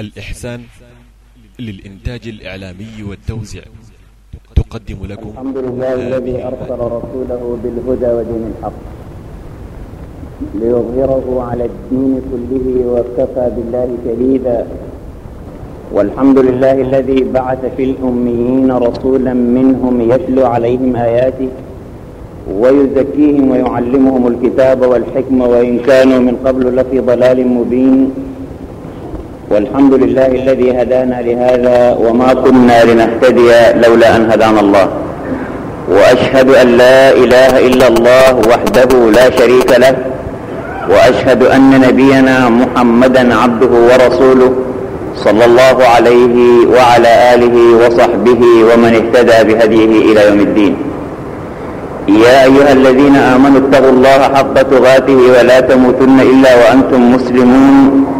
الإحسان للإنتاج الإعلامي والتوزيع. تقدم لكم الحمد لله الذي أرسل رسوله بالهدى ودين الحق ليظهره على الدين كله وكفى بالله شهيدا. والحمد لله الذي بعث في الأميين رسولا منهم يتلو عليهم آياته ويزكيهم ويعلمهم الكتاب والحكمة وإن كانوا من قبل لفي ضلال مبين. والحمد لله الذي هدانا لهذا وما كنا لنهتدي لولا أن هدانا الله. وأشهد أن لا إله إلا الله وحده لا شريك له. وأشهد أن نبينا محمدا عبده ورسوله صلى الله عليه وعلى آله وصحبه ومن اهتدى بهديه إلى يوم الدين. يا أيها الذين آمنوا اتقوا الله حق تغاته ولا تموتن إلا وأنتم مسلمون.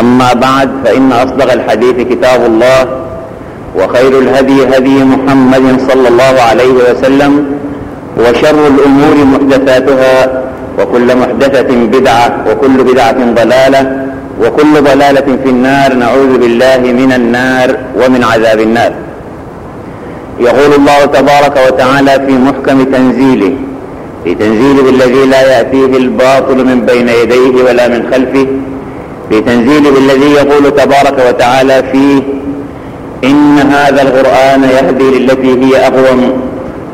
أما بعد فإن أصدق الحديث كتاب الله وخير الهدي هدي محمد صلى الله عليه وسلم وشر الأمور محدثاتها وكل محدثة بدعة وكل بدعة ضلالة وكل ضلالة في النار نعوذ بالله من النار ومن عذاب النار. يقول الله تبارك وتعالى في محكم تنزيله في تنزيله الذي لا يأتيه الباطل من بين يديه ولا من خلفه في تنزيله الذي يقول تبارك وتعالى فيه إن هذا القرآن يهدي للتي هي أقوم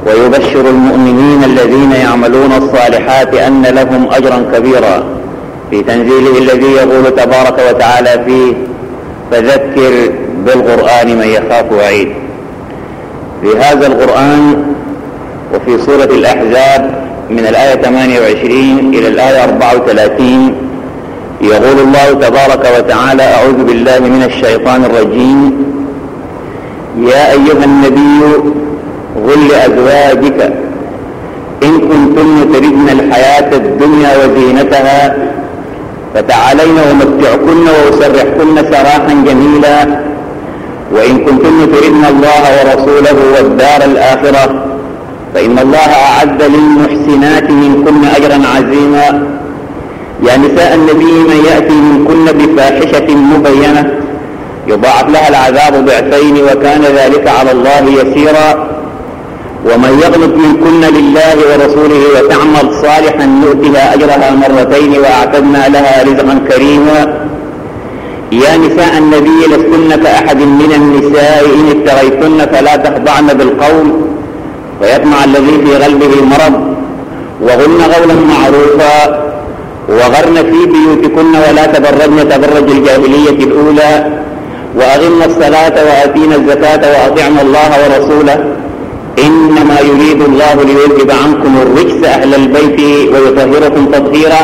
ويبشر المؤمنين الذين يعملون الصالحات أن لهم أجرا كبيرا. في تنزيله الذي يقول تبارك وتعالى فيه فذكر بالقرآن من يخاف وعيد. في هذا القرآن وفي سورة الأحزاب من الآية 28 إلى الآية 34 يقول الله تبارك وتعالى أعوذ بالله من الشيطان الرجيم. يا أيها النبي قل لأزواجك إن كنتن تردن الحياة الدنيا وزينتها فتعالين ومتعكن وأسرحكن سراحا جميلا. وإن كنتن تردن الله ورسوله والدار الآخرة فإن الله أعد للمحسنات منكن أجرا عظيما. يا نساء النبي من يأتي منكن بفاحشة مبينة. يضاعف لها العذاب ضعفين وكان ذلك على الله يسيرا. ومن يغلط منكن لله ورسوله وتعمل صالحا نؤتها أجرها مرتين وأعتدنا لها رزقا كريما. يا نساء النبي لستن كأحد من النساء إن اتغيتن فلا تخضعن بالقول. فيطمع الذي في قلبه مرض. وغن قولا معروفا. وغرن في بيوتكن ولا تبرجن تبرج الجاهلية الأولى وأغمن الصلاة وآتينا الزكاة وأطعنا الله ورسوله إنما يريد الله ليذهب عنكم الرجس أهل البيت ويطهركم تطهيرا.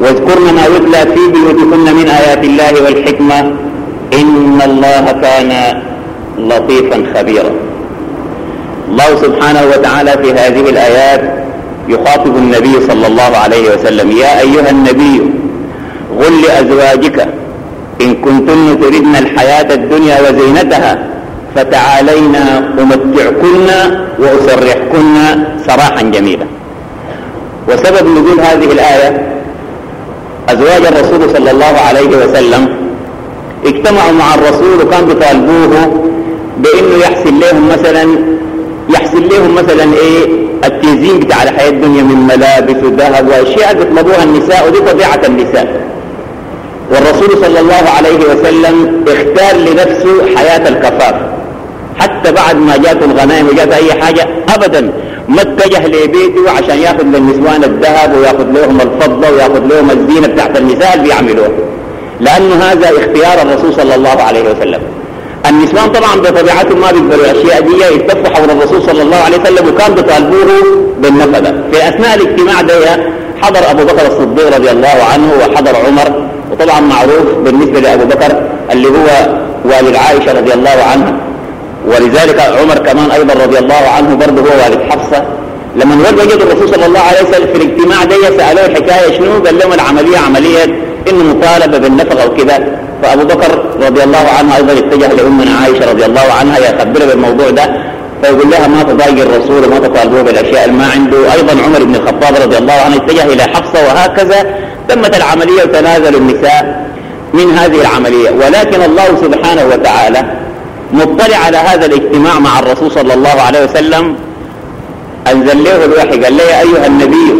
واذكرن ما يتلى في بيوتكن من آيات الله والحكمة. إن الله كان لطيفا خبيرا. الله سبحانه وتعالى في هذه الآيات يخاطب النبي صلى الله عليه وسلم يا أيها النبي قل لأزواجك إن كنتن تردن الحياة الدنيا وزينتها فتعالينا أمتعكن وأسرحكن سراحا جميلا. وسبب نزول هذه الآية أزواج الرسول صلى الله عليه وسلم اجتمعوا مع الرسول وكان بيطالبوه بأنه يحسن لهم مثلا يحسن لهم مثلا إيه التزيين بتاع الحياة الدنيا من ملابس وذهب وأشياء بيطلبوها النساء ودي طبيعة النساء. والرسول صلى الله عليه وسلم اختار لنفسه حياة الكفاف. حتى بعد ما جاته الغنائم وجات أي حاجة ابدا ما اتجه لبيته عشان يأخذ للنسوان الذهب ويأخذ لهم الفضة ويأخذ لهم الزينة بتاعت النساء اللي بيعملوها. لأنه هذا اختيار الرسول صلى الله عليه وسلم. النسوان طبعا بطبيعتهم ما بيقبلوا الاشياء دي يتفقوا حول الرسول صلى الله عليه وسلم وكان بيطالبوه بالنفقه في أثناء الاجتماع ده حضر أبو بكر الصديق رضي الله عنه وحضر عمر وطبعا معروف بالنسبة لأبو بكر اللي هو والد عائشة رضي الله عنها. ولذلك عمر كمان أيضا رضي الله عنه برضه هو والد حفصة. لما وجد الرسول صلى الله عليه وسلم في الاجتماع ده سألوه الحكاية شنو؟ قال لهم العملية عملية إنه مطالبة بالنفقة وكذا فأبو بكر رضي الله عنه أيضا اتجه لأمنا عائشة رضي الله عنها يخبرها بالموضوع ده فيقول لها ما تضايق الرسول وما تطالبوه بالأشياء اللي ما عنده. أيضا عمر بن الخطاب رضي الله عنه اتجه إلى حفصة وهكذا تمت العملية وتنازل النساء من هذه العملية. ولكن الله سبحانه وتعالى مطلع على هذا الاجتماع مع الرسول صلى الله عليه وسلم. أنزل له الوحي؟ قال له يا أيها النبي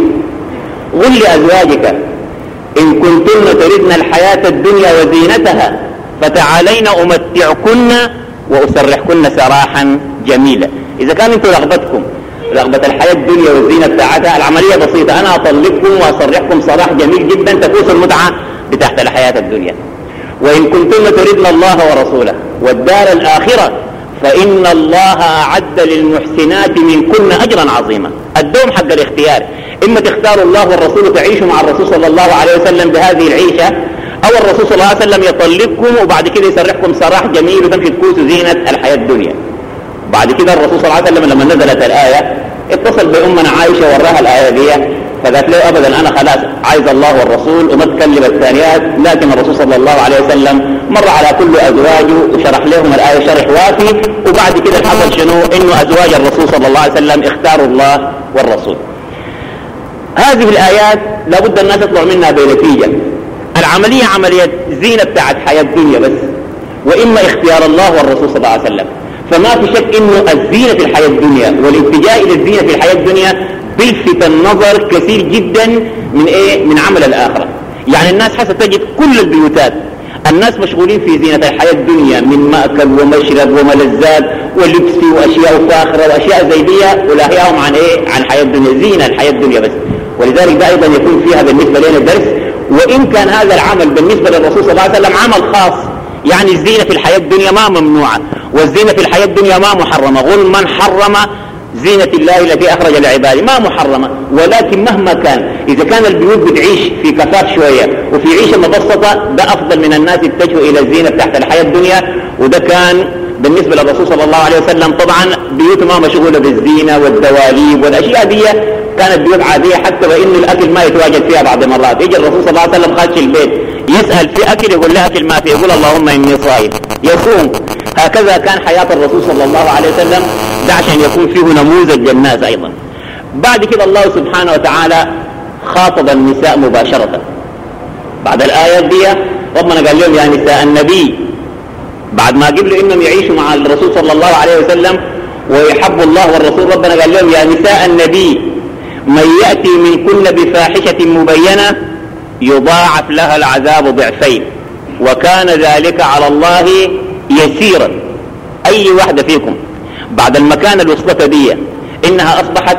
قل لأزواجك إن كنتن تردن الحياة الدنيا وزينتها فتعالين أمتعكن وأسرحكن سراحا جميلا. إذا كان أنتم رغبتكم رغبة الحياة الدنيا والزينة بتاعتها العملية بسيطة. أنا أطلقكم وأصرحكم صراح جميل جدا تفوز المتعة بتاعت الحياة الدنيا. وإن كنتن تردن الله ورسوله والدار الآخرة فإن الله أعد للمحسنات منكن أجرا عظيما. الدوم حق الاختيار. إما تختاروا الله والرسول تعيشوا مع الرسول صلى الله عليه وسلم بهذه العيشة أو الرسول صلى الله عليه وسلم يطلقكم وبعد كده يسرحكم سراح جميل وتمشي تكوسوا زينة الحياة الدنيا. بعد كده الرسول صلى الله عليه وسلم لما نزلت الآية اتصل بأمنا عائشة وراها الآية دي فقالت له أبدا أنا خلاص عايز الله والرسول وما تكلم الثانيات لكن الرسول صلى الله عليه وسلم مر على كل أزواجه وشرح لهم الآية شرح وافي وبعد كده حصل شنو؟ إنه أزواج الرسول صلى الله عليه وسلم اختاروا الله والرسول. هذه الآيات لابد الناس يطلع منها بنتيجة. العملية عملية زينة بتاعت حياة الدنيا بس. وإما اختيار الله والرسول صلى الله عليه وسلم. فما في شك إنه الزينة في الحياة الدنيا والاتجاه إلى الزينة في الحياة الدنيا بيلفت النظر كثير جدا من إيه؟ من عمل الآخرة. يعني الناس حتى تجد كل البيوتات. الناس مشغولين في زينة الحياة الدنيا من مأكل ومشرب وملذات ولبس وأشياء فاخرة وأشياء زي دي ولاهيهم عن إيه؟ عن حياة الدنيا. زينة الحياة الدنيا بس. ولذلك ده أيضا يكون فيها بالنسبة لنا الدرس وإن كان هذا العمل بالنسبة للرسول صلى الله عليه وسلم عمل خاص يعني الزينة في الحياة الدنيا ما ممنوعة والزينة في الحياة الدنيا ما محرمة قل من حرم زينة الله التي أخرج لعباده ما محرمة ولكن مهما كان إذا كان البيوت بتعيش في كفاف شوية وفي عيشة مبسطة ده أفضل من الناس يتجهوا إلى الزينة تحت الحياة الدنيا وده كان بالنسبة للرسول صلى الله عليه وسلم. طبعا بيوت ما مشغولة بالزينة والدواليب والأشياء دي كانت بيوت عادية حتى وإن الأكل ما يتواجد فيها بعض المرات. يجي الرسول صلى الله عليه وسلم خارج البيت يسأل في أكل يقول له أكل ما في يقول اللهم إني صائم. يصوم. هكذا كان حياة الرسول صلى الله عليه وسلم ده عشان يكون فيه نموذج للناس أيضا. بعد كده الله سبحانه وتعالى خاطب النساء مباشرة. بعد الآية دي ربنا قال لهم يا نساء النبي بعد ما قبلوا إنهم يعيشوا مع الرسول صلى الله عليه وسلم ويحبوا الله والرسول ربنا قال لهم يا نساء النبي من يأتي منكن بفاحشة مبينة يضاعف لها العذاب ضعفين وكان ذلك على الله يسيرا. أي واحدة فيكم؟ بعد المكان الوسطى دي إنها أصبحت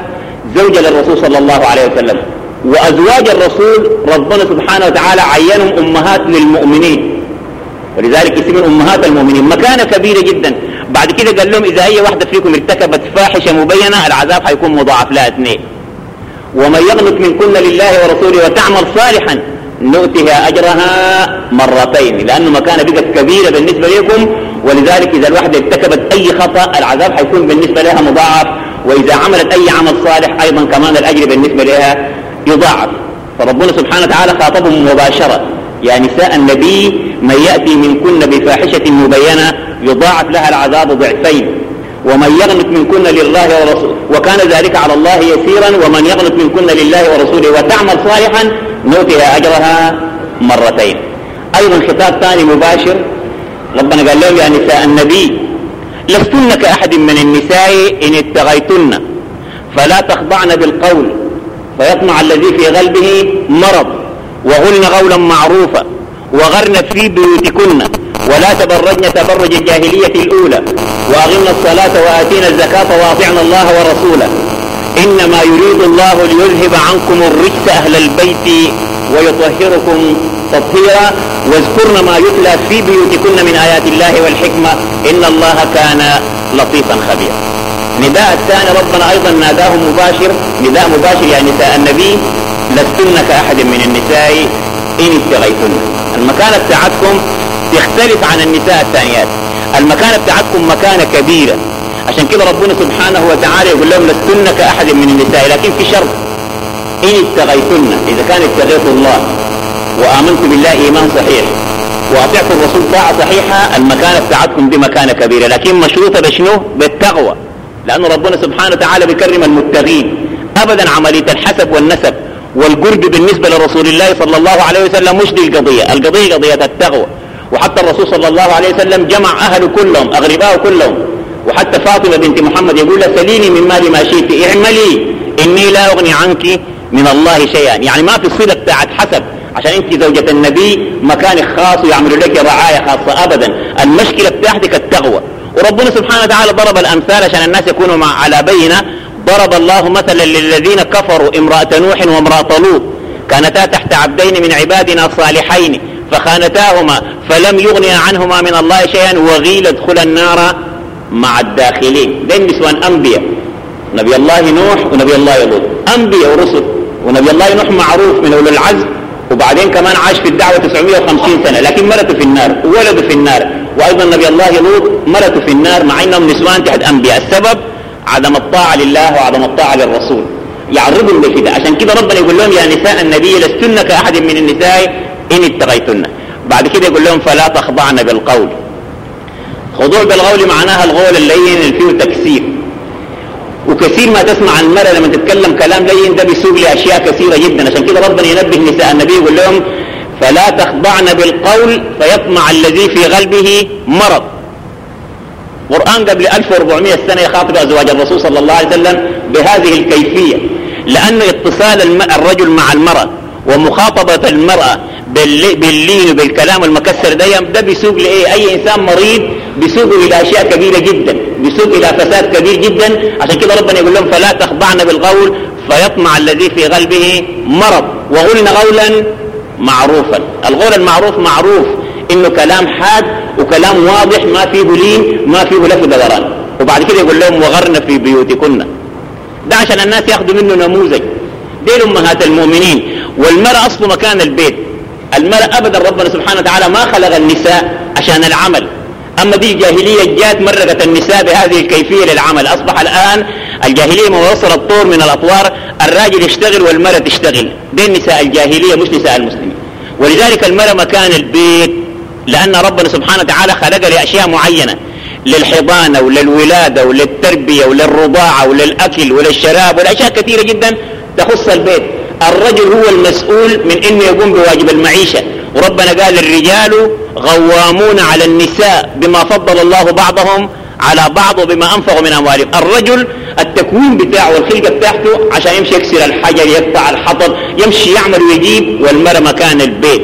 زوجة للرسول صلى الله عليه وسلم وأزواج الرسول ربنا سبحانه وتعالى عينهم أمهات للمؤمنين. ولذلك اسمهم أمهات المؤمنين. مكانة كبيرة جدا. بعد كده قال لهم إذا أي واحدة فيكم ارتكبت فاحشة مبينة العذاب حيكون مضاعف لها اثنين. ومن يغلط منكن لله ورسوله وتعمل صالحا نؤتها أجرها مرتين لأنه مكانة بقت كبيرة بالنسبة لكم ولذلك إذا الواحدة ارتكبت أي خطأ العذاب حيكون بالنسبة لها مضاعف وإذا عملت أي عمل صالح أيضا كمان الأجر بالنسبة لها يضاعف. فربنا سبحانه وتعالى خاطبهم مباشرة يا نساء النبي من يأتي منكن بفاحشة مبينة يضاعف لها العذاب ضعفين. ومن يغنط منكن لله ورسوله وكان ذلك على الله يسيرا ومن يغنط منكن لله ورسوله وتعمل صالحا نؤتها أجرها مرتين. أيضا خطاب ثاني مباشر ربنا قال لهم يا نساء النبي لستن كأحد من النساء إن اتغيتن فلا تخضعن بالقول فيطمع الذي في قلبه مرض وغلن قولا معروفا وغرن في بيوتكن. ولا تبرجن تبرج الجاهلية الأولى وأغمن الصلاة وآتينا الزكاة وأطعنا الله ورسوله. إنما يريد الله ليذهب عنكم الرجس أهل البيت ويطهركم تطهيرا. واذكرن ما يتلى في بيوتكن من آيات الله والحكمة. إن الله كان لطيفا خبيرا. نداء الثاني ربنا أيضا ناداه مباشر. نداء مباشر يا نساء النبي. لستن كأحد من النساء إن ابتغيتن. المكان بتاعتكم تختلف عن النساء الثانيات. المكانة بتاعتكم مكانة كبيرة عشان كده ربنا سبحانه وتعالى يقول لهم لستن كأحد من النساء لكن في شرط. إن اتغيتن إذا كان اتغيت الله. وآمنت بالله إيمان صحيح. وأطعت الرسول طاعة صحيحة المكانة بتاعتكم دي مكانة كبيرة لكن مشروطة بشنو؟ بالتقوى. لأن ربنا سبحانه وتعالى بيكرم المتقين. أبدا عملية الحسب والنسب. والقرب بالنسبة لرسول الله صلى الله عليه وسلم مش دي القضية. القضية قضية التقوى. وحتى الرسول صلى الله عليه وسلم جمع أهله كلهم أغرباء كلهم. وحتى فاطمة بنت محمد يقول لها سليني من مالي ما شئت اعملي إني لا أغني عنك من الله شيئا. يعني ما في صلة بتاعت حسب عشان أنت زوجة النبي مكانك خاص ويعملوا لك رعاية خاصة ابدا. المشكلة بتاعتك التقوى. وربنا سبحانه وتعالى ضرب الأمثال عشان الناس يكونوا مع على بينة. ضرب الله مثلا للذين كفروا امرأة نوح وامرأة لوط كانتا تحت عبدين من عبادنا الصالحين فخانتاهما فلم يغني عنهما من الله شيئا وغيل ادخل النار مع الداخلين. دين نسوان انبياء نبي الله نوح ونبي الله لوط. أنبياء ورسل. ونبي الله نوح معروف من أولي العزم وبعدين كمان عاش في الدعوة 950 سنة لكن مرته في النار وولده في النار. وأيضا نبي الله لوط مرته في النار مع أنهم نسوان تحت أنبياء. السبب عدم الطاعة لله وعدم الطاعة للرسول. يعرضهم لكده عشان كده ربنا يقول لهم يا نساء النبي لستن كأحد من النساء إن اتقيتن. بعد كده يقول لهم فلا تخضعن بالقول. خضوع بالقول معناها الغول اللين اللي فيه تكسير. وكثير ما تسمع المرأة لما تتكلم كلام لين ده بيسوق لأشياء كثيرة جدا. عشان كده ربنا ينبه نساء النبي يقول لهم فلا تخضعن بالقول فيطمع الذي في قلبه مرض. قرآن قبل 1400 سنة يخاطب أزواج الرسول صلى الله عليه وسلم بهذه الكيفية. لأن اتصال الرجل مع المرأة ومخاطبة المرأة باللين وبالكلام المكسر ده ده بيسوق لإيه؟ أي إنسان مريض بيسوق إلى أشياء كبيرة جدا بيسوق إلى فساد كبير جدا. عشان كده ربنا يقول لهم فلا تخضعن بالقول فيطمع الذي في قلبه مرض. وقلنا قولا معروفا. القول المعروف معروف إنه كلام حاد وكلام واضح ما فيه لين ما فيه لف دوران وبعد كده يقول لهم وغرن في بيوتكن. ده عشان الناس ياخذوا منه نموذج. دي أمهات المؤمنين. والمرأة اصله مكان البيت. المرأة أبدا ربنا سبحانه وتعالى ما خلق النساء عشان العمل. أما دي الجاهلية جات مرقت النساء بهذه الكيفية للعمل. أصبح الآن الجاهلية ما وصل الطور من الأطوار. الراجل يشتغل والمرأة تشتغل. دي النساء الجاهلية مش نساء المسلمين. ولذلك المرأة مكان البيت. لأن ربنا سبحانه وتعالى خلق لأشياء معينة. للحضانة وللولادة وللتربية وللرضاعة وللأكل وللشراب والأشياء كثيرة جدا تخص البيت. الرجل هو المسؤول من انه يقوم بواجب المعيشة. وربنا قال الرجال غوامون على النساء بما فضل الله بعضهم على بعض وبما أنفقوا من أموالهم. الرجل التكوين بتاعه والخلقة بتاعته عشان يمشي يكسر الحجر يقطع الحطب يمشي يعمل ويجيب والمرأة مكان البيت.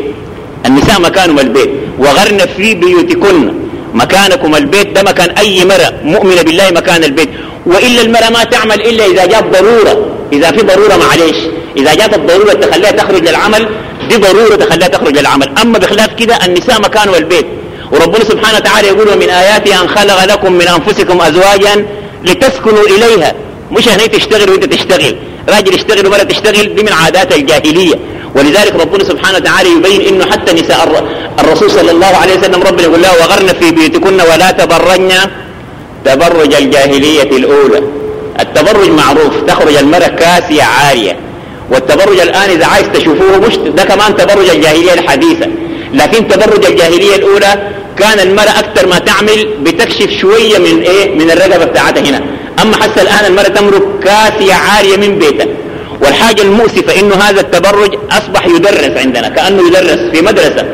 النساء مكانهم البيت. وغرن في بيوتكن. مكانكم البيت ده مكان أي مرأة. مؤمنة بالله مكان البيت. وإلا المرأة ما تعمل إلا إذا جات ضرورة. إذا في ضرورة معلش إذا جات الضرورة تخليها تخرج للعمل دي ضرورة تخليها تخرج للعمل. أما بخلاف كده النساء مكان البيت وربنا سبحانه وتعالى يقول ومن آياته أن خلق لكم من أنفسكم أزواجا لتسكنوا إليها. مش هني تشتغل وأنت تشتغل. راجل يشتغل ومرأة تشتغل دي من عادات الجاهلية. ولذلك ربنا سبحانه وتعالى يبين إنه حتى نساء الرسول صلى الله عليه وسلم ربنا يقول له وغرن في بيوتكن ولا تبرجن تبرج الجاهلية الأولى. التبرج معروف تخرج المرأة كاسية عارية. والتبرج الآن إذا عايز تشوفوه مش ده كمان تبرج الجاهلية الحديثة. لكن تبرج الجاهلية الأولى كان المرأة أكثر ما تعمل بتكشف شوية من إيه؟ من الرقبة بتاعتها هنا. أما حتى الآن المرأة تمرق كاسية عارية من بيتها. والحاجة المؤسفة إنه هذا التبرج أصبح يدرس عندنا كأنه يدرس في مدرسة.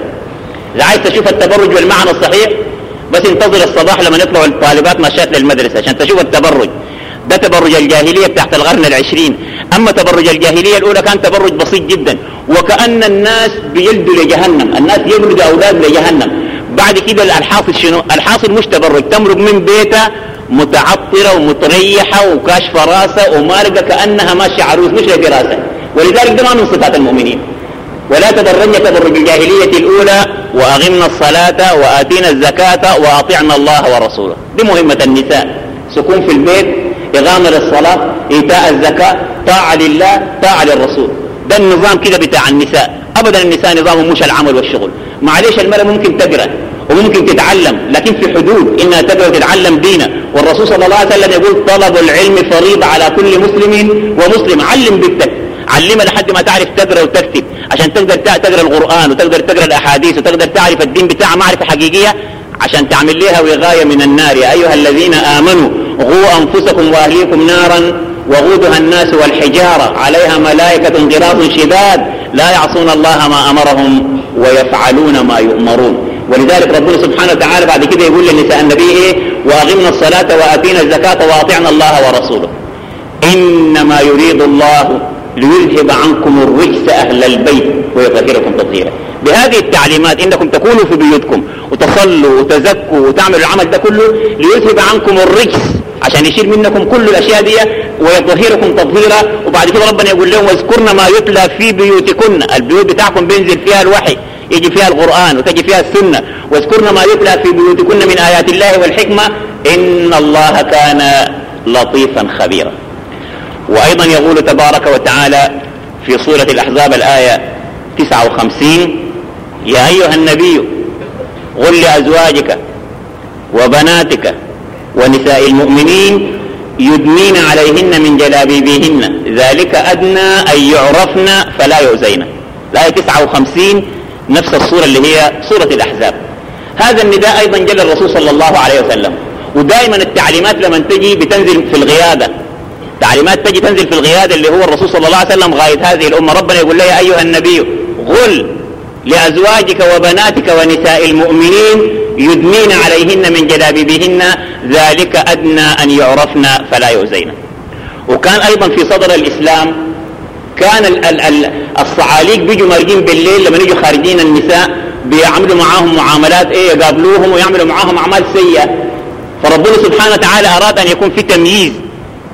إذا عايز تشوف التبرج بالمعنى الصحيح بس انتظر الصباح لما يطلعوا الطالبات مشات للمدرسة عشان تشوف التبرج. ده تبرج الجاهلية تحت القرن العشرين. أما تبرج الجاهلية الأولى كان تبرج بسيط جدا. وكأن الناس بيلدوا لجهنم. الناس يولدوا أولاد لجهنم. بعد كده الحاصل شنو؟ الحاصل مش تبرج. تمرق من بيتها متعطرة ومتريحة وكاشفة راسها ومارقة كأنها ماشية عروس مش لدراسة ولذلك ده ما من صفات المؤمنين. ولا تبرجن تبرج الجاهلية الأولى وأغمنا الصلاة وآتينا الزكاة وأطعنا الله ورسوله. دي مهمة النساء. سكون في البيت إقامة للصلاة إيتاء الزكاة طاعة لله طاعة للرسول. ده النظام كده بتاع النساء. أبدا النساء نظامهم مش العمل والشغل. معلش المرأة ممكن تقرأ وممكن تتعلم لكن في حدود إنها تقرأ وتتعلم دينا والرسول صلى الله عليه وسلم يقول طلب العلم فريضة على كل مسلم ومسلم. علم بنتك علمها لحد ما تعرف تقرأ وتكتب. عشان تقدر تقرأ القرآن وتقدر تقرأ الأحاديث وتقدر تعرف الدين بتاعها معرفة حقيقية عشان تعمل لها وغاية من النار. يا أيها الذين آمنوا غوا أنفسكم وأهليكم نارا وغودها الناس والحجارة. عليها ملائكة غراض شداد. لا يعصون الله ما أمرهم ويفعلون ما يؤمرون. ولذلك ربنا سبحانه وتعالى بعد كده يقول لنساء النبي إيه؟ واغمنا الصلاة وأتينا الزكاة وأطعنا الله ورسوله. إنما يريد الله ليذهب عنكم الرجس أهل البيت ويطهركم تطهيرا. بهذه التعليمات انكم تكونوا في بيوتكم وتصلوا وتزكوا وتعملوا العمل ده كله ليذهب عنكم الرجس عشان يشيل منكم كل الأشياء دي ويطهركم تطهيرا. وبعد كده ربنا يقول لهم واذكرن ما يتلى في بيوتكن. البيوت بتاعكم بينزل فيها الوحي يجي فيها القرآن وتجي فيها السنة. واذكرن ما يتلى في بيوتكن من آيات الله والحكمة. إن الله كان لطيفا خبيرا. وأيضا يقول تبارك وتعالى في سورة الأحزاب الآية 59 يا أيها النبي قل لأزواجك وبناتك ونساء المؤمنين يدنين عليهن من جلابيبهن ذلك أدنى أن يعرفن فلا يؤذين. الآية 59 نفس الصورة اللي هي صورة الأحزاب. هذا النداء أيضا جل الرسول صلى الله عليه وسلم. ودائما التعليمات لما تجي بتنزل في الغيادة. تعليمات تجي تنزل في الغيادة اللي هو الرسول صلى الله عليه وسلم غاية هذه الأمة. ربنا يقول لها أيها النبي غل لأزواجك وبناتك ونساء المؤمنين يدنين عليهن من جلابيبهن ذلك أدنى أن يعرفن فلا يؤذين. وكان أيضا في صدر الإسلام كان ال ال ال الصعاليق بيجوا مارجين بالليل لما يجوا خارجين النساء بيعملوا معاهم معاملات إيه يقابلوهم ويعملوا معاهم أعمال سيئة. فربنا سبحانه وتعالى أراد أن يكون في تمييز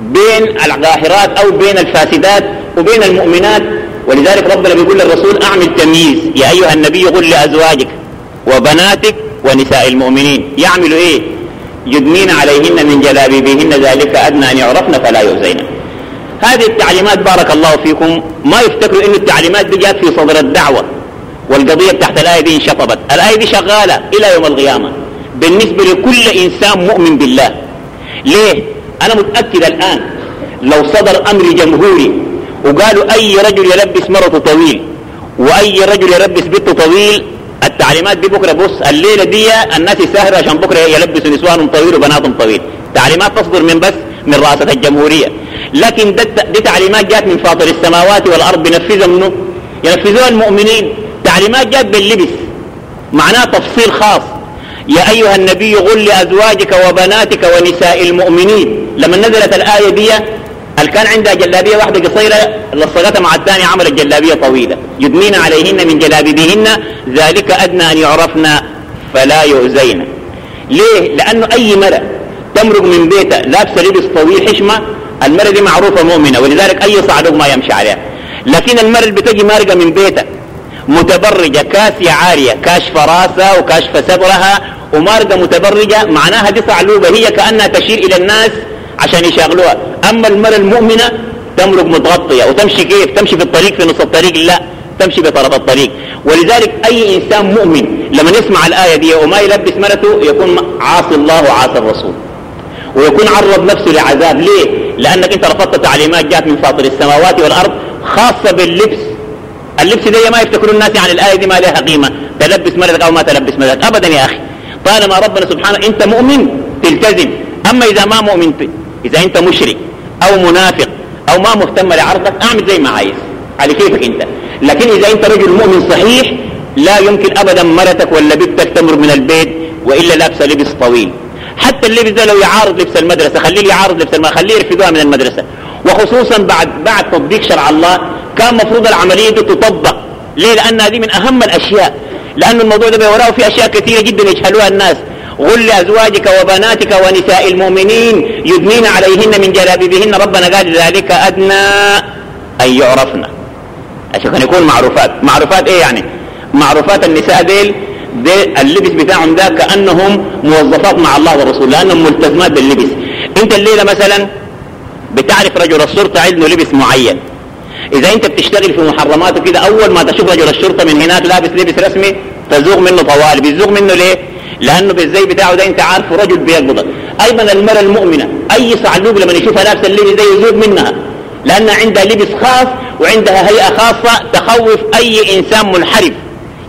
بين الغاهرات أو بين الفاسدات وبين المؤمنات ولذلك ربنا بيقول للرسول أعمل تمييز. يا أيها النبي قل لأزواجك وبناتك ونساء المؤمنين. يعملوا إيه؟ يدنين عليهن من جلابيبهن ذلك أدنى أن يعرفن فلا يؤذين. هذه التعليمات بارك الله فيكم. ما يفتكروا إن التعليمات دي جات في صدر الدعوة والقضية تحت الآية دي انشطبت. الآية دي شغالة إلى يوم القيامة. بالنسبة لكل إنسان مؤمن بالله. ليه؟ أنا متأكد الآن لو صدر أمر جمهوري وقالوا أي رجل يلبس مرته طويل وأي رجل يلبس بنته طويل؟ التعليمات دي بكرة بص الليلة دي الناس يسهروا عشان بكرة يلبسوا نسوانهم طويل وبناتهم طويل. تعليمات تصدر من بس من رئاسة الجمهورية. لكن دي تعليمات جات من فاطر السماوات والأرض بينفذها منه ينفذوها المؤمنين تعليمات جات باللبس. معناه تفصيل خاص. يا أيها النبي قل لأزواجك وبناتك ونساء المؤمنين. لما نزلت الآية دي اللي كان عندها جلابية واحدة قصيرة؟ لصقتها مع الثانية عملت جلابية طويلة. يدنين عليهن من جلابيبهن ذلك أدنى أن يعرفن فلا يؤذين. ليه؟ لأنه أي مرأة تمرق من بيتها لابسه لبس طويل حشمة المرأة دي معروفة مؤمنة ولذلك أي صعدوق ما يمشي عليها. لكن المرأة اللي بتجي مارقة من بيتها متبرجة كاسية عارية كاشفة راسها وكاشفة صدرها ومارقة متبرجة معناها دي صعلوبة هي كأنها تشير إلى الناس عشان يشغلوها. أما المرأة المؤمنة تمرق متغطية وتمشي كيف؟ تمشي في الطريق في نص الطريق؟ لا تمشي بطرف الطريق. ولذلك أي إنسان مؤمن لما يسمع الآية دي وما يلبس مرته يكون عاصي الله وعاصي الرسول. ويكون عرض نفسه لعذاب. ليه؟ لأنك أنت رفضت تعليمات جات من فاطر السماوات والأرض خاصة باللبس. اللبس دي ما يفتكرون الناس عن الآية دي ما لها قيمة. تلبس مرتك أو ما تلبس مرتك. أبدا يا أخي. طالما ربنا سبحانه أنت مؤمن تلتزم. أما إذا ما مؤمن إذا أنت مشرك أو منافق أو ما مهتم لعرضك أعمل زي ما عايز. على كيفك أنت. لكن إذا أنت رجل مؤمن صحيح لا يمكن أبدا مرتك ولا بنتك تمر من البيت وإلا لابسة لبس طويل. حتى اللبس ده لو يعارض لبس المدرسة خليه يعارض لبس المدرسة خليه يرفضوها من المدرسة. وخصوصا بعد بعد تطبيق شرع الله كان مفروض العملية دي تطبق. ليه؟ لأن هذه من أهم الأشياء. لأن الموضوع ده وراه في أشياء كثيرة جدا يجهلوها الناس. غل لأزواجك وبناتك ونساء المؤمنين يدنين عليهن من جلابيبهن. ربنا قال ذلك أدنى أن يعرفن. عشان يكون معروفات. معروفات إيه يعني؟ معروفات النساء ديل دي اللبس بتاعهم ده كأنهم موظفات مع الله ورسوله لأنهم ملتزمات باللبس. أنت الليلة مثلا بتعرف رجل الشرطة عنده لبس معين. إذا أنت بتشتغل في محرمات وكده أول ما تشوف رجل الشرطة من هناك لابس لبس رسمي تزوغ منه طوال. بيزوغ منه ليه؟ لأنه بالزي بتاعه ده أنت عارفه رجل بيقبضك أيضا المرأة المؤمنة. أي صعلوب لما يشوفها لابسة اللبس ده يزوغ منها. لأن عندها لبس خاص وعندها هيئة خاصة تخوف أي إنسان منحرف.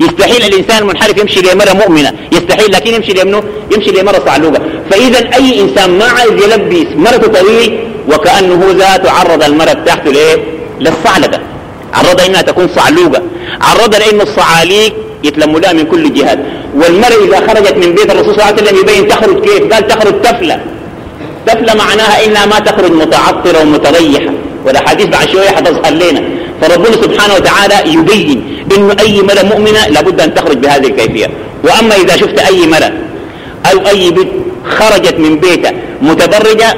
يستحيل الإنسان المنحرف يمشي لمرأة مؤمنة. يستحيل لكن يمشي لمنه يمشي لمرأة صعلوبة. فإذا أي إنسان ما عايز يلبس مرته طويل وكأنه ذاته عرض المرأة بتاعته لايه للصعلبة. عرضها إنها تكون صعلوبة. عرضها لأنه الصعاليك يتلموا لها من كل الجهات والمرأة إذا خرجت من بيت الرسول صلى الله عليه وسلم يبين تخرج كيف؟ قال تخرج تفلة تفلة معناها إنها ما تخرج متعطرة ومتريحة. والأحاديث بعد شوية حتظهر لنا. فربنا سبحانه وتعالى يبين إنه أي مرأة مؤمنة لابد أن تخرج بهذه الكيفية. وأما إذا شفت أي مرأة أو أي بنت خرجت من بيتها متبرجة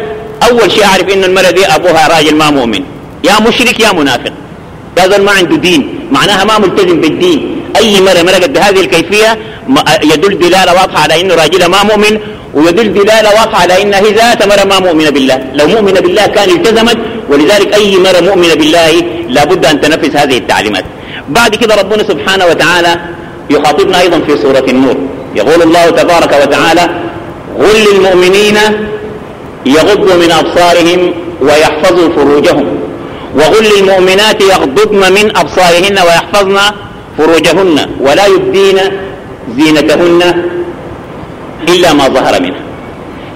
أول شيء أعرف إنه المرأة دي أبوها راجل ما مؤمن. يا مشرك يا منافق. هذا ما عنده دين. معناها ما ملتزم بالدين. أي مرة مرقت بهذه الكيفية يدل دلالة واضحة على أنه راجلها ما مؤمن ويدل دلالة واضحة على أنها هي ذات مرة ما مؤمنة بالله. لو مؤمنة بالله كان التزمت ولذلك أي مرة مؤمنة بالله لابد أن تنفذ هذه التعليمات. بعد كده ربنا سبحانه وتعالى يخاطبنا أيضا في سورة النور. يقول الله تبارك وتعالى قل للمؤمنين يغضوا من أبصارهم ويحفظوا فروجهم. وقل للمؤمنات يغضضن من أبصارهن ويحفظن فروجهن. ولا يبدين زينتهن إلا ما ظهر منها.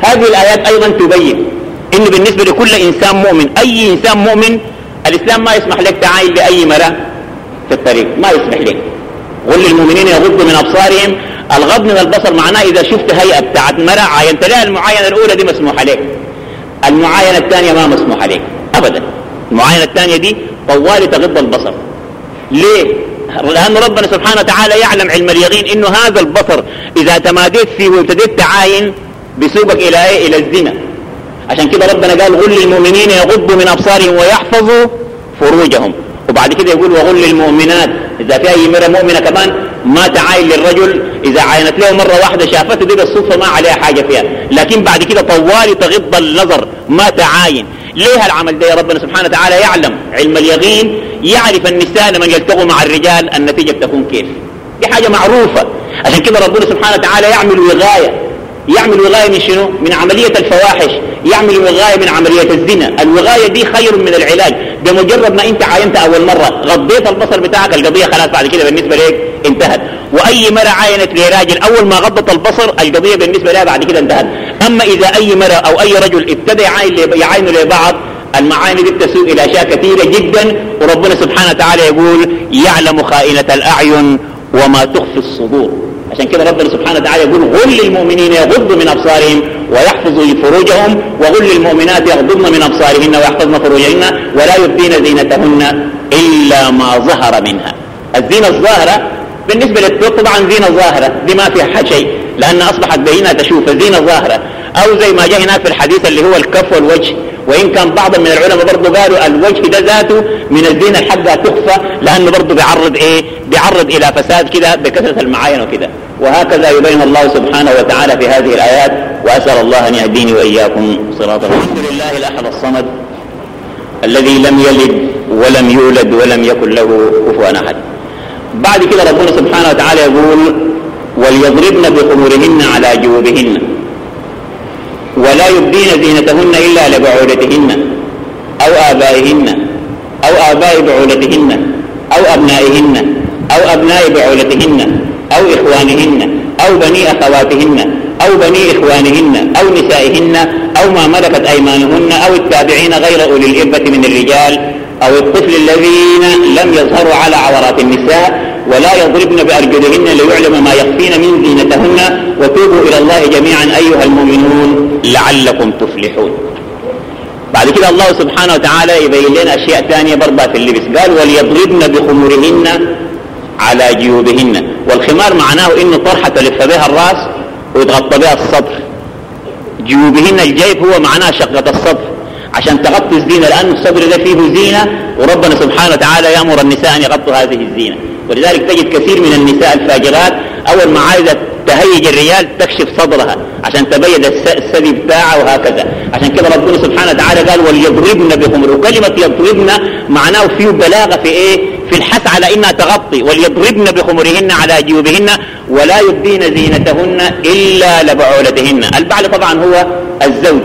هذه الآيات أيضا تبين إنه بالنسبة لكل إنسان مؤمن أي إنسان مؤمن الإسلام ما يسمح لك تعاين لأي مرأة في الطريق ما يسمح لك. قل للمؤمنين يغضوا من أبصارهم الغض من البصر معناه إذا شفت هيئة بتاعت مرأة عاينت لها المعاينة الأولى دي مسموح عليك المعاينة الثانية ما مسموح عليك أبدا. المعاينة الثانية دي طوال تغض البصر. ليه؟ لأن ربنا سبحانه وتعالى يعلم علم اليقين إنه هذا البصر إذا تماديت فيه وابتديت تعاين بيسوقك إلى إيه؟ إلى الزنا. عشان كده ربنا قال قل للمؤمنين يغضوا من أبصارهم ويحفظوا فروجهم. وبعد كده يقول وغل للمؤمنات إذا في أي مرة مؤمنة كمان ما تعاين للرجل إذا عاينت له مرة واحدة شافته دي بالصدفة ما عليها حاجة فيها. لكن بعد كده طوالي تغض النظر ما تعاين ليه العمل ده يا ربنا سبحانه وتعالى يعلم علم اليقين؟ يعرف النساء لما يلتقوا مع الرجال النتيجة بتكون كيف. دي حاجة معروفة. عشان كده ربنا سبحانه وتعالى يعمل وغاية. يعمل وغاية من شنو؟ من عملية الفواحش. يعمل وغاية من عملية الزنا. الوغاية دي خير من العلاج. بمجرد ما انت عاينت أول مرة غضيت البصر بتاعك القضية خلاص بعد كده بالنسبة لك انتهت. وأي مرة عاينت لراجل أول ما غضت البصر القضية بالنسبة لها بعد كده انتهت. أما إذا أي مرة أو أي رجل ابتدى يعاين لبعض المعاني دي بتسوء إلى أشياء كثيرة جدا وربنا سبحانه وتعالى يقول يعلم خائنة الأعين وما تخفي الصدور. عشان كده ربنا سبحانه وتعالى يقول قل للمؤمنين يغضوا من أبصارهم ويحفظوا فروجهم وقل للمؤمنات يغضضن من أبصارهن ويحفظن فروجهن ولا يبدين زينتهن إلا ما ظهر منها. الزينة الظاهرة بالنسبة للطب طبعا زينة ظاهرة دي ما فيها شيء لأن أصبحت بينها تشوف الزينة ظاهره أو زي ما جاء هناك في الحديث اللي هو الكف والوجه. وإن كان بعض من العلماء برضه قالوا الوجه ده ذاته من الزينة الحقة تخفى لأنه برضه بيعرض إيه؟ بيعرض إلى فساد كده بكثرة المعاين وكده. وهكذا يبين الله سبحانه وتعالى في هذه الآيات وأسأل الله أن يهديني وإياكم صراطا الحمد لله الأحد الصمد الذي لم يلد ولم يولد ولم يكن له كفوا أحد. بعد كده ربنا سبحانه وتعالى يقول وليضربن بخمورهن على جيوبهن. ولا يبدين زينتهن إلا لبعولتهن أو آبائهن أو آباء بعولتهن أو أبنائهن أو أبناء بعولتهن أو إخوانهن أو بني أخواتهن أو بني إخوانهن أو نسائهن أو ما ملكت أيمانهن أو التابعين غير أولي الإبة من الرجال أو الطفل الذين لم يظهروا على عورات النساء ولا يضربن بأرجلهن ليعلم ما يخفين من زينتهن. وتوبوا إلى الله جميعا أيها المؤمنون. لعلكم تفلحون. بعد كده الله سبحانه وتعالى يبين لنا أشياء ثانية برضه في اللبس. قال وليضربن بخمورهن على جيوبهن. والخمار معناه انه طرحة تلف بها الرأس ويتغطى بها الصدر. جيوبهن الجيب هو معناه شقة الصدر. عشان تغطي الزينة لأن الصدر ده فيه زينة وربنا سبحانه وتعالى يأمر النساء أن يغطوا هذه الزينة. ولذلك تجد كثير من النساء الفاجرات أول ما عايزة تهيج الرجال تكشف صدرها عشان تبين الثدي بتاعها وهكذا. عشان كده ربنا سبحانه وتعالى قال وليضربن بخمر وكلمة يضربن معناه فيه بلاغة في إيه؟ في الحث على إنها تغطي. وليضربن بخمرهن على جيوبهن ولا يبدين زينتهن إلا لبعولتهن البعل طبعا هو الزوج.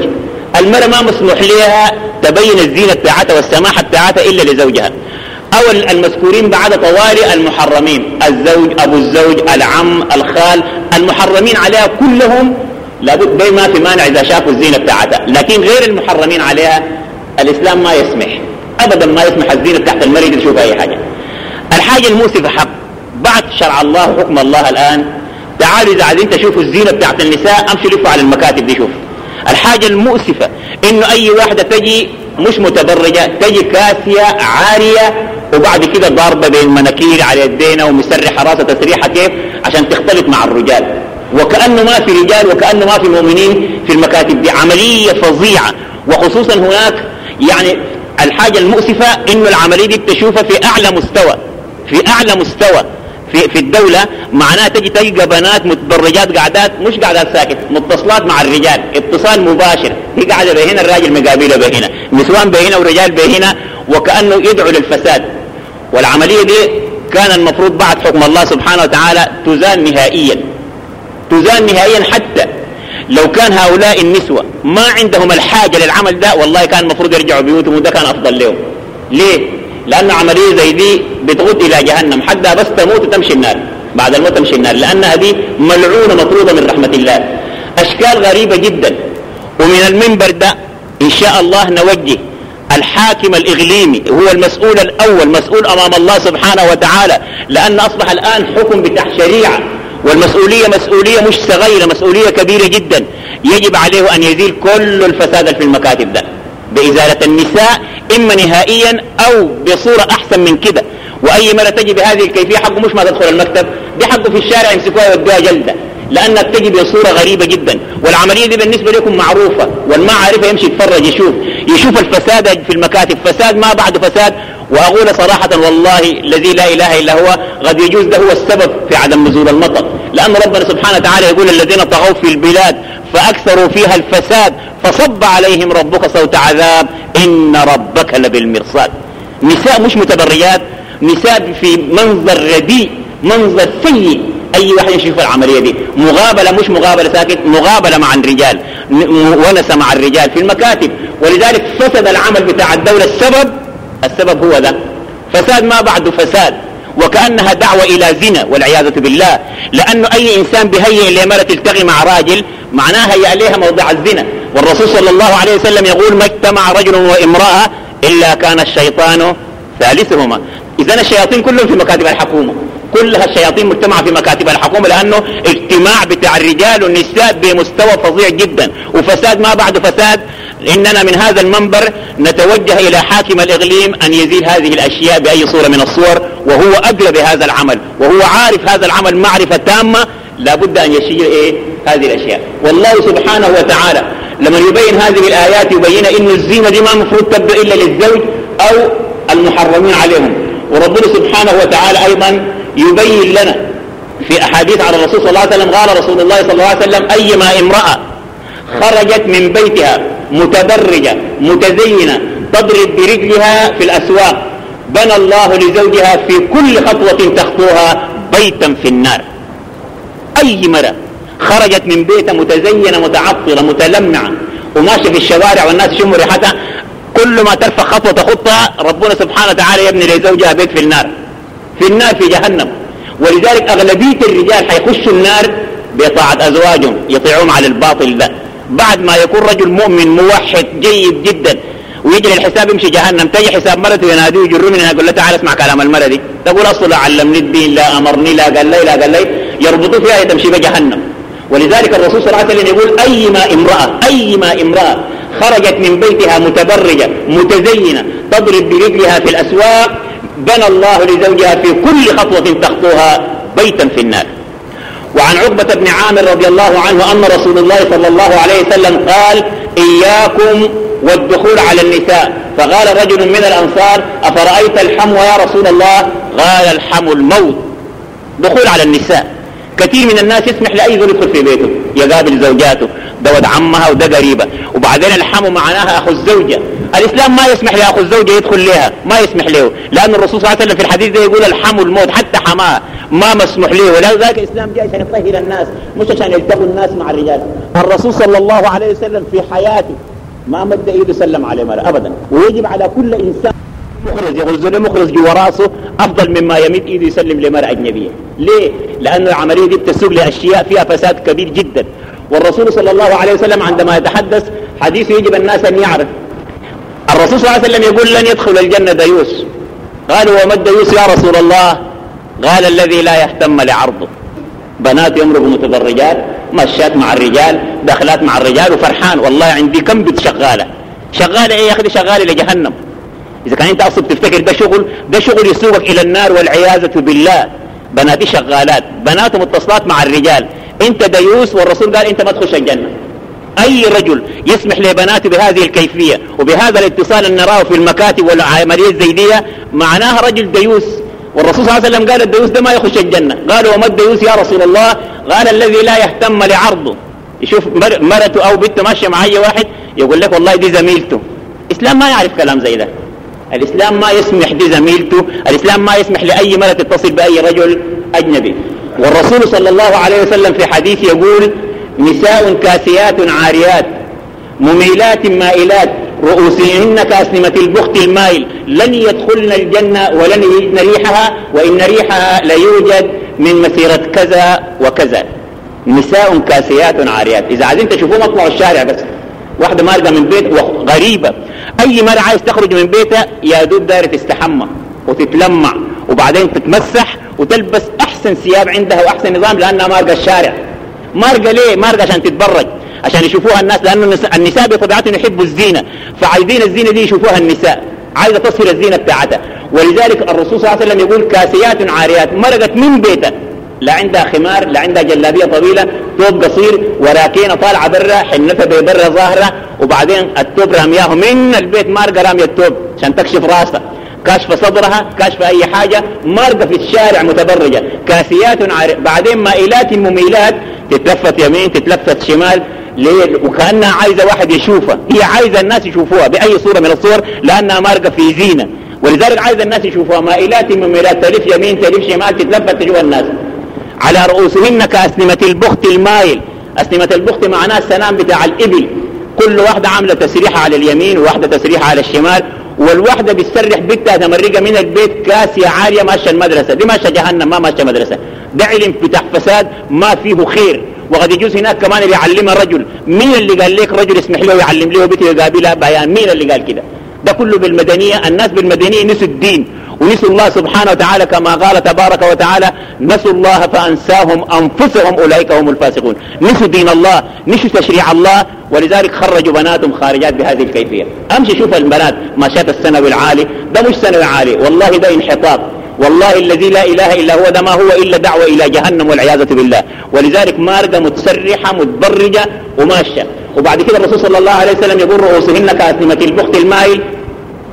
المرأة ما مسموح لها تبين الزينة بتاعتها والسماحة بتاعتها إلا لزوجها. أو المذكورين بعد طوال المحرمين. الزوج أبو الزوج العم الخال. المحرمين عليها كلهم لابد ما في مانع إذا شافوا الزينة بتاعتها. لكن غير المحرمين عليها الإسلام ما يسمح. أبدا ما يسمح الزينة تحت المريض تشوف أي حاجة. الحاجة الموسفة حق بعد شرع الله حكم الله الآن تعالوا إذا عايزين تشوفوا الزينة بتاعت النساء أمشوا لفوا على المكاتب دي شوف. الحاجة المؤسفة إنه أي واحدة تجي مش متبرجة. تجي كاسية عارية وبعد كده ضاربة بين مناكير على يدينا ومسرحة راسها تسريحة كيف؟ عشان تختلط مع الرجال. وكأنه ما في رجال وكأنه ما في مؤمنين في المكاتب دي. عملية فظيعة. وخصوصا هناك يعني الحاجة المؤسفة إنه العملية دي بتشوفها في أعلى مستوى. في أعلى مستوى. في, في الدولة معناها تجي تلقى بنات متدرجات قاعدات مش قاعدات ساكت متصلات مع الرجال اتصال مباشر هي قاعدة بهنا الراجل مقابله بهنا نسوان بهنا ورجال بهنا وكأنه يدعو للفساد. والعملية دي كان المفروض بعد حكم الله سبحانه وتعالى تزال نهائيا. تزال نهائيا حتى لو كان هؤلاء النسوة ما عندهم الحاجة للعمل ده والله كان المفروض يرجعوا بيوتهم وده كان أفضل لهم. ليه؟ لأن عملية زي دي بتغد إلى جهنم. حتى بس تموت وتمشي النار. بعد الموت تمشي النار. لأنها دي ملعونة مطرودة من رحمة الله. أشكال غريبة جدا. ومن المنبر ده إن شاء الله نوجه الحاكم الإغليمي هو المسؤول الأول. مسؤول أمام الله سبحانه وتعالى. لأن أصبح الآن حكم بتاع شريعة. والمسؤولية مسؤولية مش صغيرة. مسؤولية كبيرة جدا. يجب عليه أن يزيل كل الفساد في المكاتب ده. بإزالة النساء إما نهائيا أو بصورة أحسن من كده. وأي مرة تجي بهذه الكيفية حقه مش ما تدخل المكتب دي حقه في الشارع يمسكوها ويودوها جلدة. لأنك تجي بصورة غريبة جدا. والعملية دي بالنسبة لكم معروفة والما عارفها يمشي يتفرج يشوف يشوف الفساد في المكاتب. فساد ما بعد فساد. وأقول صراحة والله الذي لا إله إلا هو قد يجوز ده هو السبب في عدم نزول المطر. لأن ربنا سبحانه وتعالى يقول الذين طغوا في البلاد فأكثروا فيها الفساد فصب عليهم ربك صوت عذاب. إن ربك لبالمرصاد. نساء مش متبريات نساء في منظر رديء منظر سيء. أي واحد يشوف العملية دي. مغابله مش مغابله ساكت مغابله مع الرجال. ونس مع الرجال في المكاتب. ولذلك فسد العمل بتاع الدولة. السبب؟ السبب هو ده. فساد ما بعده فساد. وكأنها دعوة إلى زنا والعياذ بالله. لأنه أي إنسان بهيئ لمرة تلتقي مع راجل معناها هي عليها موضع الزنا. والرسول صلى الله عليه وسلم يقول ما اجتمع رجل وامرأة إلا كان الشيطان ثالثهما. إذا الشياطين كلهم في مكاتب الحكومة. كلها الشياطين مجتمعة في مكاتب الحكومة لأنه اجتماع بتاع الرجال والنساء بمستوى فظيع جدا. وفساد ما بعد فساد. إننا من هذا المنبر نتوجه إلى حاكم الإقليم أن يزيل هذه الأشياء بأي صورة من الصور. وهو أقلب بهذا العمل وهو عارف هذا العمل معرفة تامة لابد أن يشير إيه هذه الأشياء. والله سبحانه وتعالى لما يبين هذه الآيات يبين إن الزينة دي ما المفروض تبدأ إلا للزوج أو المحرمين عليهم. وربنا سبحانه وتعالى أيضا يبين لنا في أحاديث عن الرسول صلى الله عليه وسلم قال رسول الله صلى الله عليه وسلم أيما امرأة خرجت من بيتها متبرجة متزينة تضرب برجلها في الأسواق. بنى الله لزوجها في كل خطوة تخطوها بيتا في النار. أي مرة خرجت من بيتها متزينة متعطرة متلمعة وماشية في الشوارع والناس يشموا ريحتها كل ما ترفع خطوة تخطها ربنا سبحانه وتعالى يبني لزوجها بيت في النار في النار في جهنم. ولذلك أغلبية الرجال حيخشوا النار بطاعة أزواجهم يطيعون على الباطل ده. بعد ما يكون رجل مؤمن موحد جيد جدا ويجري الحساب يمشي جهنم. تجي حساب مرته يناديه ويجروا من يقول له تعال اسمع كلام المرة دي تقول أصلا لا علمني الدين لا أمرني لا قال لي لا قال لي. يربطوا فيها تمشي بجهنم ولذلك الرسول صلى الله عليه وسلم يقول أيما امرأة أيما امرأة خرجت من بيتها متبرجة متزينة تضرب برجلها في الأسواق بنى الله لزوجها في كل خطوة تخطوها بيتا في النار. وعن عقبة بن عامر رضي الله عنه أن رسول الله صلى الله عليه وسلم قال إياكم والدخول على النساء. فقال رجل من الأنصار أفرأيت الحمو يا رسول الله؟ قال الحم الموت. دخول على النساء. كثير من الناس يسمح لأي ذو يدخل في بيته. يقابل زوجاته. ده ود عمها وده قريبة. وبعدين الحم معناها أخو الزوجة. الإسلام ما يسمح لأخو الزوجة يدخل لها ما يسمح له. لأن الرسول صلى الله عليه وسلم في الحديث ده يقول الحم الموت. حتى حماه ما مسموح له ولذلك الإسلام جاء عشان يطهر الناس مش عشان يلتقوا الناس مع الرجال. الرسول صلى الله عليه وسلم في حياته ما مد إيده سلم عليه مرة ابدا. ويجب على كل إنسان مخرج يغزل مخرج جوا راسه أفضل مما يمد إيده يسلم لمرأة أجنبية. ليه؟ لأن العملية دي بتسوق لأشياء فيها فساد كبير جدا. والرسول صلى الله عليه وسلم عندما يتحدث حديثه يجب الناس أن يعرف. الرسول صلى الله عليه وسلم يقول لن يدخل الجنة ديوس. قالوا وما الديوس يا رسول الله؟ قال الذي لا يهتم لعرضه. بنات يمرقوا متبرجات مشات مع الرجال دخلات مع الرجال وفرحان والله عندي كم بنت شغالة. شغالة إيه يا أخي؟ شغالة لجهنم. إذا كان أنت أصلا تفتكر ده شغل ده شغل يسوقك إلى النار والعياذة بالله. بناتي شغالات بنات متصلات مع الرجال. أنت ديوس والرسول قال أنت ما تخش الجنة. أي رجل يسمح لبناته بهذه الكيفية وبهذا الاتصال أن نراه في المكاتب والعملية الزي دي معناها رجل ديوس. والرسول صلى الله عليه وسلم قال الديوس ده ما يخش الجنة. قالوا وما الديوس يا رسول الله؟ قال الذي لا يهتم لعرضه. يشوف مرته أو بنته ماشية مع أي واحد يقول لك والله دي زميلته. الإسلام ما يعرف كلام زي ده. الإسلام ما يسمح دي زميلته. الإسلام ما يسمح لأي مرة تتصل بأي رجل أجنبي. والرسول صلى الله عليه وسلم في حديث يقول نساء كاسيات عاريات مميلات مائلات رؤوسهن كأسنمة البخت المائل لن يدخلن الجنة ولن يجدن ريحها وإن ريحها ليوجد من مسيرة كذا وكذا. نساء كاسيات عاريات. إذا عايزين تشوفوهم اطلعوا الشارع بس واحدة مارقة من بيت غريبة أي مرة عايز تخرج من بيتها يا دوب دايرة تستحمى وتتلمع وبعدين تتمسح وتلبس أحسن ثياب عندها وأحسن نظام لأنها مارقة الشارع. مارقة ليه؟ مارقة عشان تتبرج. عشان يشوفوها الناس لأن النساء بطبيعتهم يحبوا الزينة. فعايزين الزينة دي يشوفوها النساء. عايزة تصهر الزينة بتاعتها. ولذلك الرسول صلى الله عليه وسلم يقول كاسيات عاريات. مرقت من بيتها. لا عندها خمار لا عندها جلابية طويلة ثوب قصير وراكينه طالعة برا حنتها برا ظاهرة وبعدين الثوب رامياه من البيت مارقه رامية الثوب عشان تكشف راسها. كاشف صدرها كاشف أي حاجة مارقه في الشارع متبرجة. كاسيات عاريات بعدين مائلات مميلات تتلفت يمين تتلفت شمال. ليه؟ وكأنها عايزة واحد يشوفها. هي عايزة الناس يشوفوها بأي صورة من الصور لأنها مارقة في زينة. ولذلك عايزة الناس يشوفوها. مائلات مميلات تلف يمين تلف شمال تتلفت تشوف الناس. على رؤوسهن كأسنمة البخت المايل. أسنمة البخت معناها السنام بتاع الإبل. كل واحدة عاملة تسريحة على اليمين وواحدة تسريحة على الشمال. والواحدة بتسرح بنتها تمرقة من البيت كاسية عالية ماشية المدرسة. دي ماشية جهنم ما ماشية مدرسة. ده علم بتاع فساد ما فيه خير. وقد يجوز هناك كمان اللي يعلمها رجل مين اللي قال لك رجل اسمح له يعلم له بيته يقابلها بيان؟ مين اللي قال كده؟ ده كله بالمدنية. الناس بالمدنية نسوا الدين. ونسوا الله سبحانه وتعالى كما قال تبارك وتعالى نسوا الله فأنساهم أنفسهم أولئك هم الفاسقون. نسوا دين الله. نسوا تشريع الله. ولذلك خرجوا بناتهم خارجات بهذه الكيفية. أمشي شوف البنات. ما شاف الثانوي العالي. ده مش ثانوي عالي. والله ده انحطاط. والله الذي لا إله إلا هو ده ما هو إلا دعوة إلى جهنم والعياذ بالله. ولذلك مارقة متسرحة متبرجة وماشية. وبعد كده الرسول صلى الله عليه وسلم يقول رؤوسهن كأسنمة البخت المائل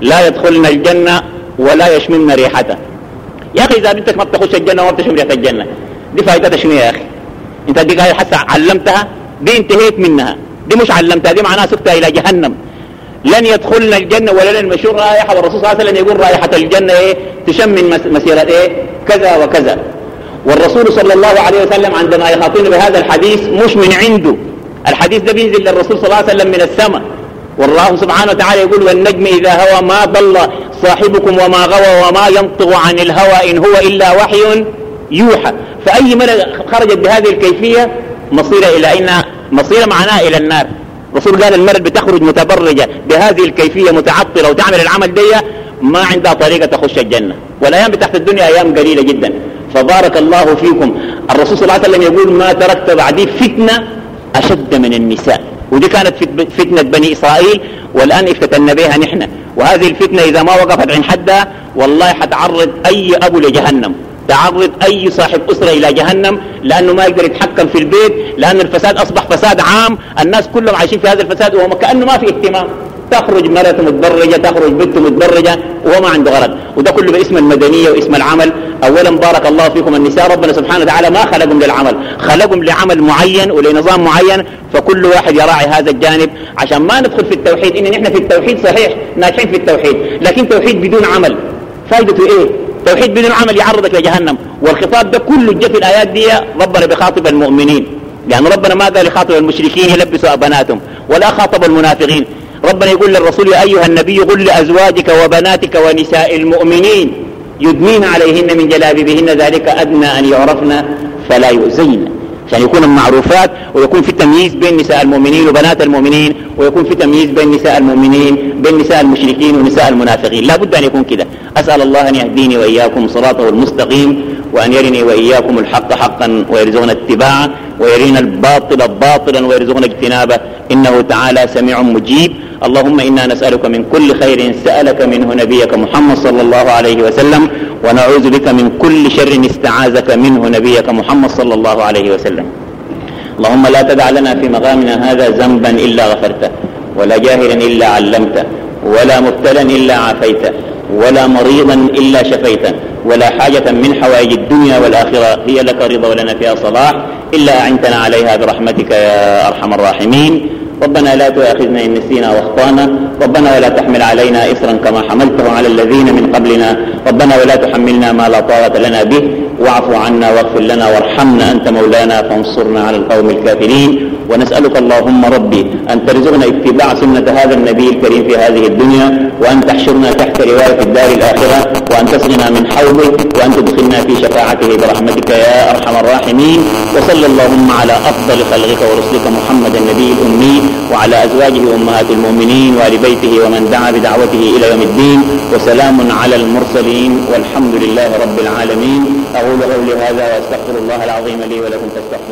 لا يدخلن الجنة ولا يشممن ريحتها يا أخي إذا بنتك ما بتخش الجنة وما بتشم ريحة الجنة دي فائدتها شنو يا أخي؟ أنت دي قاعد حتى علمتها دي انتهيت منها. دي مش علمتها دي معناها سكتها إلى جهنم. لن يدخلن الجنة ولا لن رائحة. والرسول صلى الله عليه وسلم يقول رائحة الجنة إيه؟ تشم من مسيرة إيه؟ كذا وكذا. والرسول صلى الله عليه وسلم عندما يخاطبنا بهذا الحديث مش من عنده. الحديث ده بينزل للرسول صلى الله عليه وسلم من السماء. والله سبحانه وتعالى يقول والنجم إذا هوى ما ضل صاحبكم وما غوى وما ينطق عن الهوى إن هو إلا وحي يوحى. فأي مرة خرجت بهذه الكيفية؟ مصيرة إلى أين مصيرة معناها إلى النار. الرسول قال المرأة بتخرج متبرجة بهذه الكيفية متعطلة وتعمل العمل دي ما عندها طريقة تخش الجنة. والأيام بتاعت الدنيا أيام قليلة جدا. فبارك الله فيكم. الرسول صلى الله عليه وسلم يقول ما تركت بعدي فتنة أشد من النساء. ودي كانت فتنة بني إسرائيل والآن افتتنا بها نحن. وهذه الفتنة إذا ما وقفت عن حدها والله حتعرض أي أبو لجهنم. تعرض أي صاحب أسرة إلى جهنم لأنه ما يقدر يتحكم في البيت لأن الفساد أصبح فساد عام الناس كلهم عايشين في هذا الفساد وهو كأنه ما في اهتمام. تخرج مرة متبرجة تخرج بنت متبرجة وهو ما عنده غرض. وده كله باسم المدنية واسم العمل. أولا بارك الله فيكم النساء. ربنا سبحانه وتعالى ما خلقهم للعمل. خلقهم لعمل معين ولنظام معين. فكل واحد يراعي هذا الجانب. عشان ما ندخل في التوحيد إن نحن في التوحيد صحيح ناجحين في التوحيد. لكن توحيد بدون عمل. فائدته إيه؟ توحيد بدون عمل يعرضك لجهنم. والخطاب ده كله جاء في الآيات دي ربنا بخاطب المؤمنين. يعني ربنا ما قال يخاطب المشركين يلبسوا بناتهم ولا خاطب المنافقين. ربنا يقول للرسول يا أيها النبي قل لأزواجك وبناتك ونساء المؤمنين يدنين عليهن من جلابيبهن ذلك أدنى أن يعرفن فلا يؤذين. عشان يكون المعروفات ويكون في تمييز بين نساء المؤمنين وبنات المؤمنين ويكون في تمييز بين نساء المؤمنين بين نساء المشركين ونساء المنافقين. لا بد أن يكون كده. أسأل الله أن يهديني وإياكم صراطه المستقيم. وأن يرني وإياكم الحق حقا ويرزقنا اتباعه ويرينا الباطل باطلا ويرزقنا اجتنابه. إنه تعالى سميع مجيب. اللهم إنا نسألك من كل خير سألك منه نبيك محمد صلى الله عليه وسلم ونعوذ بك من كل شر استعاذك منه نبيك محمد صلى الله عليه وسلم. اللهم لا تدع لنا في مقامنا هذا ذنبا إلا غفرته ولا جاهلا إلا علمته ولا مبتلا إلا عافيته ولا مريضا إلا شفيته ولا حاجة من حوائج الدنيا والآخرة هي لك رضا ولنا فيها صلاح. إلا أعنتنا عليها برحمتك يا أرحم الراحمين. ربنا لا تؤاخذنا إن نسينا وأخطأنا. ربنا ولا تحمل علينا إصرا كما حملته على الذين من قبلنا. ربنا ولا تحملنا ما لا طاقة لنا به. واعف عنا واغفر لنا وارحمنا أنت مولانا فانصرنا على القوم الكافرين. ونسألك اللهم ربي أن ترزقنا اتباع سنة هذا النبي الكريم في هذه الدنيا وأن تحشرنا تحت رواية الدار الآخرة وأن تسقنا من حوضك وأن تدخلنا في شفاعته برحمتك يا أرحم الراحمين. وصلى اللهم على أفضل خلقك ورسلك محمد النبي الأمي. وعلى أزواجه أمهات المؤمنين وآل بيته ومن دعا بدعوته إلى يوم الدين وسلام على المرسلين والحمد لله رب العالمين. أقول قولي هذا وأستغفر الله العظيم لي ولكم فاستغفروه.